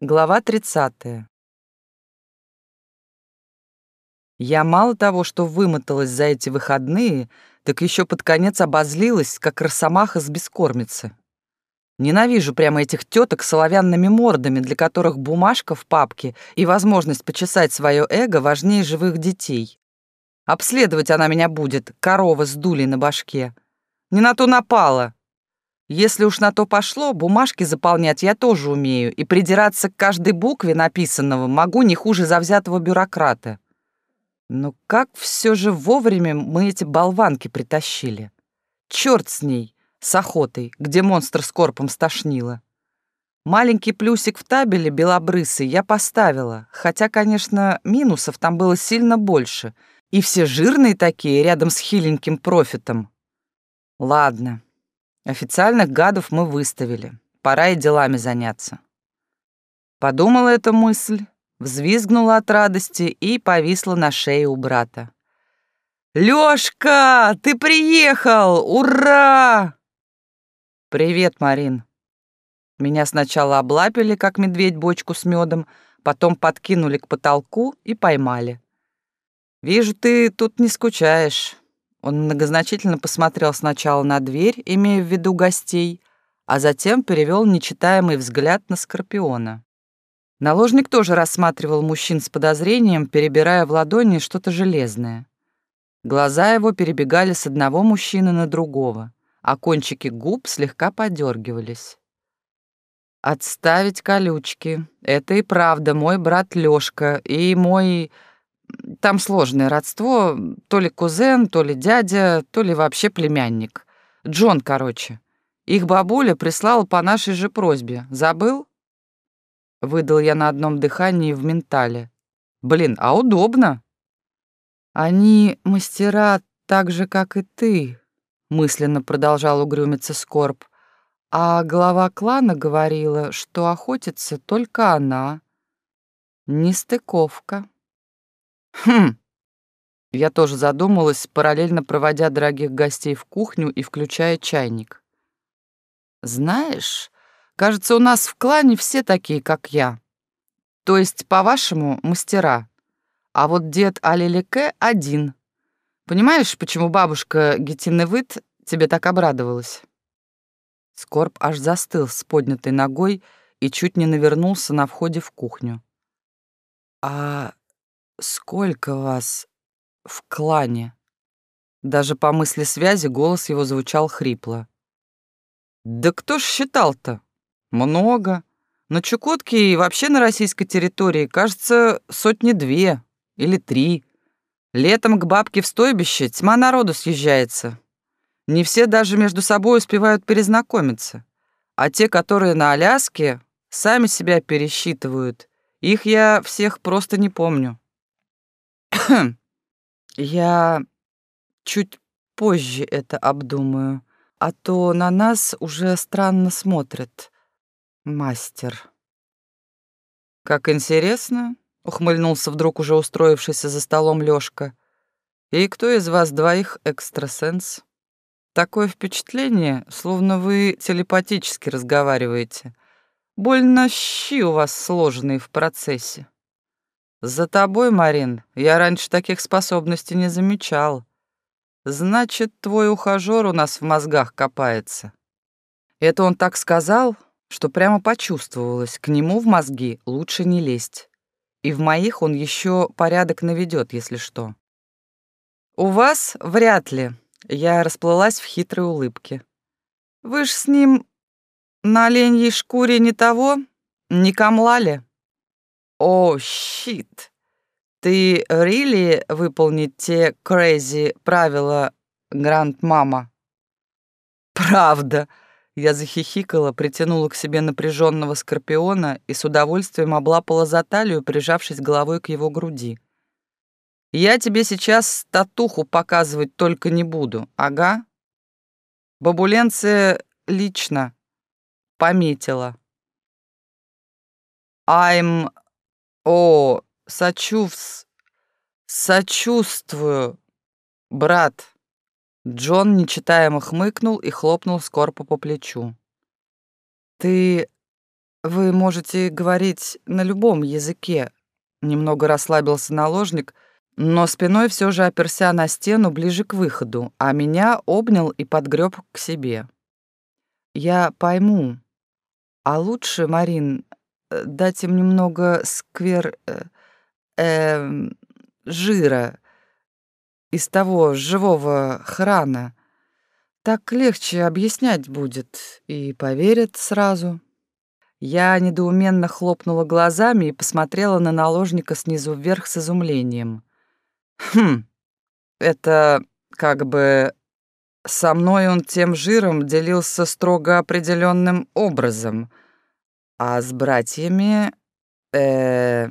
Глава 30. Я мало того, что вымоталась за эти выходные, так еще под конец обозлилась, как росомаха с бескормицы. Ненавижу прямо этих теток с оловянными мордами, для которых бумажка в папке и возможность почесать свое эго важнее живых детей. Обследовать она меня будет, корова с дулей на башке. Не на то напала. Если уж на то пошло, бумажки заполнять я тоже умею, и придираться к каждой букве написанного могу не хуже завзятого бюрократа. Но как все же вовремя мы эти болванки притащили? Черт с ней, с охотой, где монстр с корпом стошнило. Маленький плюсик в табеле белобрысый я поставила, хотя, конечно, минусов там было сильно больше, и все жирные такие рядом с хиленьким профитом. Ладно, Официальных гадов мы выставили. Пора и делами заняться. Подумала эта мысль, взвизгнула от радости и повисла на шее у брата. «Лёшка, ты приехал! Ура!» «Привет, Марин». Меня сначала облапили, как медведь, бочку с медом, потом подкинули к потолку и поймали. «Вижу, ты тут не скучаешь. Он многозначительно посмотрел сначала на дверь, имея в виду гостей, а затем перевел нечитаемый взгляд на Скорпиона. Наложник тоже рассматривал мужчин с подозрением, перебирая в ладони что-то железное. Глаза его перебегали с одного мужчины на другого, а кончики губ слегка подергивались. «Отставить колючки. Это и правда мой брат Лёшка и мой там сложное родство, то ли кузен, то ли дядя, то ли вообще племянник. Джон, короче. Их бабуля прислала по нашей же просьбе. Забыл? Выдал я на одном дыхании в ментале. Блин, а удобно. Они мастера так же, как и ты, мысленно продолжал угрюмиться Скорб. А глава клана говорила, что охотится только она. Нестыковка. Хм. Я тоже задумалась, параллельно проводя дорогих гостей в кухню и включая чайник. Знаешь, кажется, у нас в клане все такие, как я. То есть, по-вашему, мастера. А вот дед Алилике один. Понимаешь, почему бабушка Гетиневыт тебе так обрадовалась? Скорб аж застыл с поднятой ногой и чуть не навернулся на входе в кухню. «А «Сколько вас в клане?» Даже по мысли связи голос его звучал хрипло. «Да кто ж считал-то? Много. На Чукотке и вообще на российской территории, кажется, сотни две или три. Летом к бабке в стойбище тьма народу съезжается. Не все даже между собой успевают перезнакомиться. А те, которые на Аляске, сами себя пересчитывают. Их я всех просто не помню. Я чуть позже это обдумаю, а то на нас уже странно смотрит мастер. Как интересно, ухмыльнулся вдруг уже устроившийся за столом Лёшка. И кто из вас двоих экстрасенс? Такое впечатление, словно вы телепатически разговариваете. Больно щи у вас сложенные в процессе. «За тобой, Марин, я раньше таких способностей не замечал. Значит, твой ухажёр у нас в мозгах копается». Это он так сказал, что прямо почувствовалось, к нему в мозги лучше не лезть. И в моих он еще порядок наведет, если что. «У вас вряд ли», — я расплылась в хитрой улыбке. «Вы ж с ним на оленьей шкуре не того, не камлали?» «О, щит! Ты really выполнить те crazy правила, гранд-мама?» «Правда!» Я захихикала, притянула к себе напряженного скорпиона и с удовольствием облапала за талию, прижавшись головой к его груди. «Я тебе сейчас татуху показывать только не буду, ага?» Бабуленция лично пометила. I'm о, сочувс... сочувствую, брат. Джон нечитаемо хмыкнул и хлопнул Скорпа по плечу. Ты вы можете говорить на любом языке. Немного расслабился наложник, но спиной все же оперся на стену ближе к выходу, а меня обнял и подгреб к себе. Я пойму. А лучше, Марин, дать им немного сквер... Э, э, жира из того живого храна. Так легче объяснять будет, и поверят сразу. Я недоуменно хлопнула глазами и посмотрела на наложника снизу вверх с изумлением. Хм, это как бы со мной он тем жиром делился строго определенным образом, а с братьями... э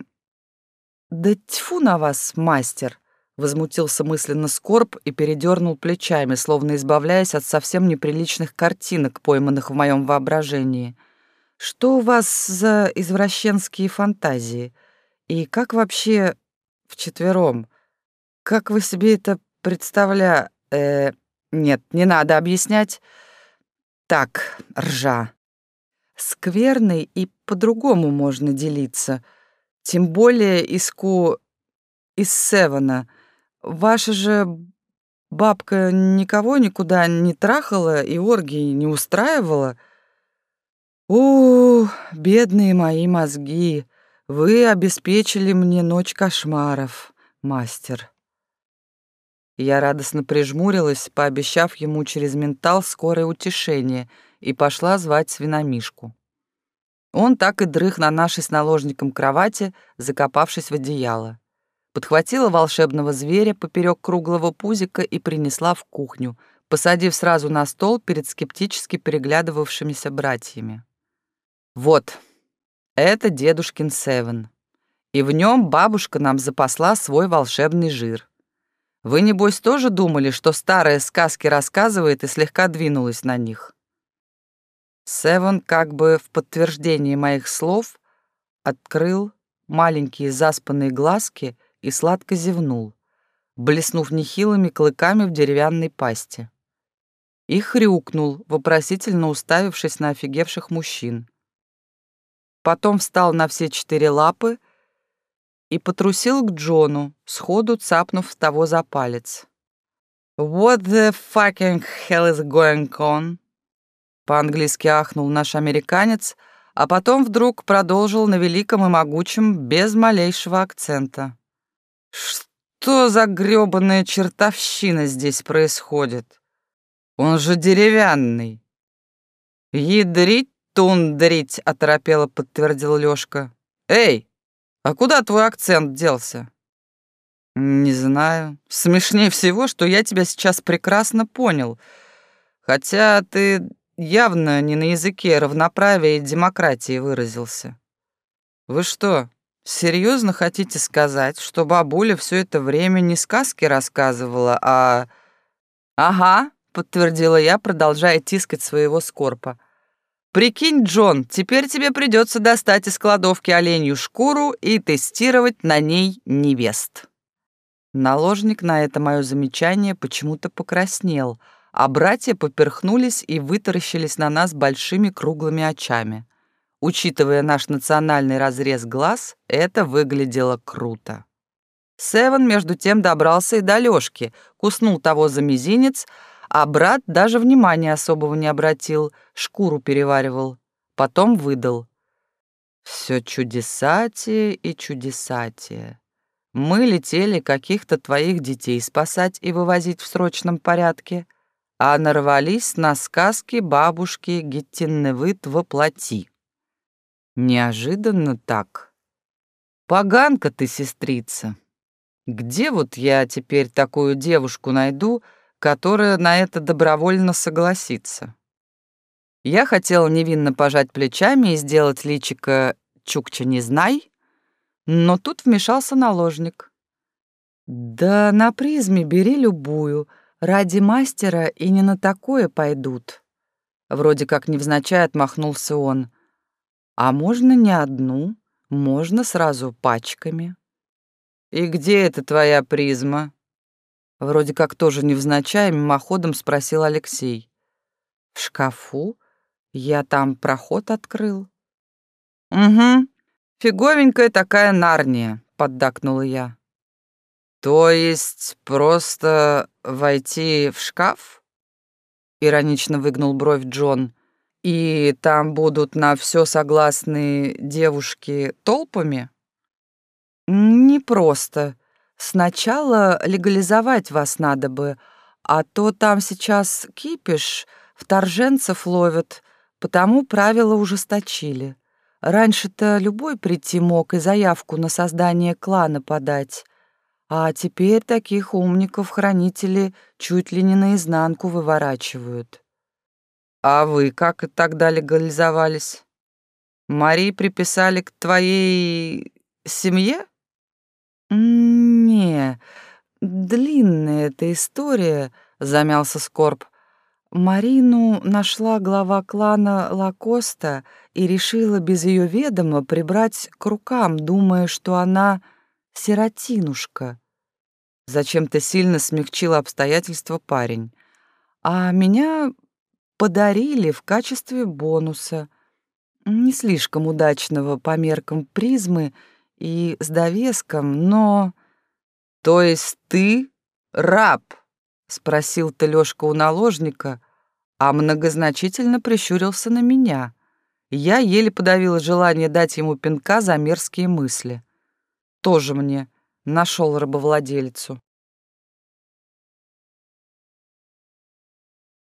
Да тьфу на вас, мастер! Возмутился мысленно Скорб и передернул плечами, словно избавляясь от совсем неприличных картинок, пойманных в моем воображении. «Что у вас за извращенские фантазии? И как вообще вчетвером? Как вы себе это представля... Э, нет, не надо объяснять. Так, ржа. Скверный и по-другому можно делиться. Тем более иску из Севена — Ваша же бабка никого никуда не трахала и оргии не устраивала? У, бедные мои мозги, вы обеспечили мне ночь кошмаров, мастер. Я радостно прижмурилась, пообещав ему через ментал скорое утешение, и пошла звать свиномишку. Он так и дрых на нашей с наложником кровати, закопавшись в одеяло подхватила волшебного зверя поперек круглого пузика и принесла в кухню, посадив сразу на стол перед скептически переглядывавшимися братьями. «Вот, это дедушкин Севен, и в нем бабушка нам запасла свой волшебный жир. Вы, небось, тоже думали, что старые сказки рассказывает и слегка двинулась на них?» Севен, как бы в подтверждение моих слов, открыл маленькие заспанные глазки — и сладко зевнул, блеснув нехилыми клыками в деревянной пасти. И хрюкнул, вопросительно уставившись на офигевших мужчин. Потом встал на все четыре лапы и потрусил к Джону, сходу цапнув того за палец. «What the fucking hell is going on?» По-английски ахнул наш американец, а потом вдруг продолжил на великом и могучем без малейшего акцента. Что за грёбаная чертовщина здесь происходит? Он же деревянный. Ядрить тундрить, оторопело подтвердил Лёшка. Эй, а куда твой акцент делся? Не знаю. Смешнее всего, что я тебя сейчас прекрасно понял. Хотя ты явно не на языке равноправия и демократии выразился. Вы что, Серьезно хотите сказать, что бабуля все это время не сказки рассказывала, а... Ага, подтвердила я, продолжая тискать своего скорпа. Прикинь, Джон, теперь тебе придется достать из кладовки оленью шкуру и тестировать на ней невест. Наложник на это мое замечание почему-то покраснел, а братья поперхнулись и вытаращились на нас большими круглыми очами. Учитывая наш национальный разрез глаз, это выглядело круто. Севен, между тем, добрался и до Лёшки, куснул того за мизинец, а брат даже внимания особого не обратил, шкуру переваривал. Потом выдал. Все чудесатие и чудесатие. Мы летели каких-то твоих детей спасать и вывозить в срочном порядке, а нарвались на сказки бабушки Геттинневыт воплоти. Неожиданно так. Поганка ты, сестрица. Где вот я теперь такую девушку найду, которая на это добровольно согласится? Я хотела невинно пожать плечами и сделать личико «Чукча не знай», но тут вмешался наложник. «Да на призме бери любую, ради мастера и не на такое пойдут». Вроде как невзначай отмахнулся он. А можно не одну, можно сразу пачками. «И где эта твоя призма?» Вроде как тоже невзначай мимоходом спросил Алексей. «В шкафу? Я там проход открыл». Угу. Фиговенькая такая Нарния, поддакнула я. То есть просто войти в шкаф? Иронично выгнул бровь Джон. И там будут на все согласные девушки толпами? Не просто. Сначала легализовать вас надо бы, а то там сейчас кипиш, вторженцев ловят, потому правила ужесточили. Раньше-то любой прийти мог и заявку на создание клана подать, а теперь таких умников хранители чуть ли не наизнанку выворачивают. А вы как тогда легализовались? Марии приписали к твоей семье? «Не, длинная эта история», — замялся Скорб. Марину нашла глава клана Лакоста и решила без ее ведома прибрать к рукам, думая, что она сиротинушка. Зачем-то сильно смягчил обстоятельства парень. А меня подарили в качестве бонуса. Не слишком удачного по меркам призмы — и с довеском, но... То есть ты раб? Спросил ты Лёшка у наложника, а многозначительно прищурился на меня. Я еле подавила желание дать ему пинка за мерзкие мысли. Тоже мне нашел рабовладельцу.